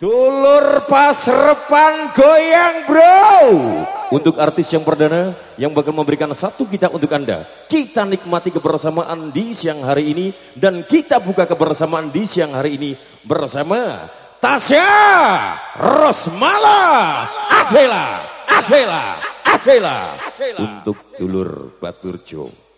Dulur pasrepan goyang bro. Untuk artis yang perdana yang bakal memberikan satu kita untuk anda Kita nikmati kebersamaan di siang hari ini Dan kita buka kebersamaan di siang hari ini Bersama Tasya Rosmala Adela Adela. Adela. Untuk dulur Baturjo.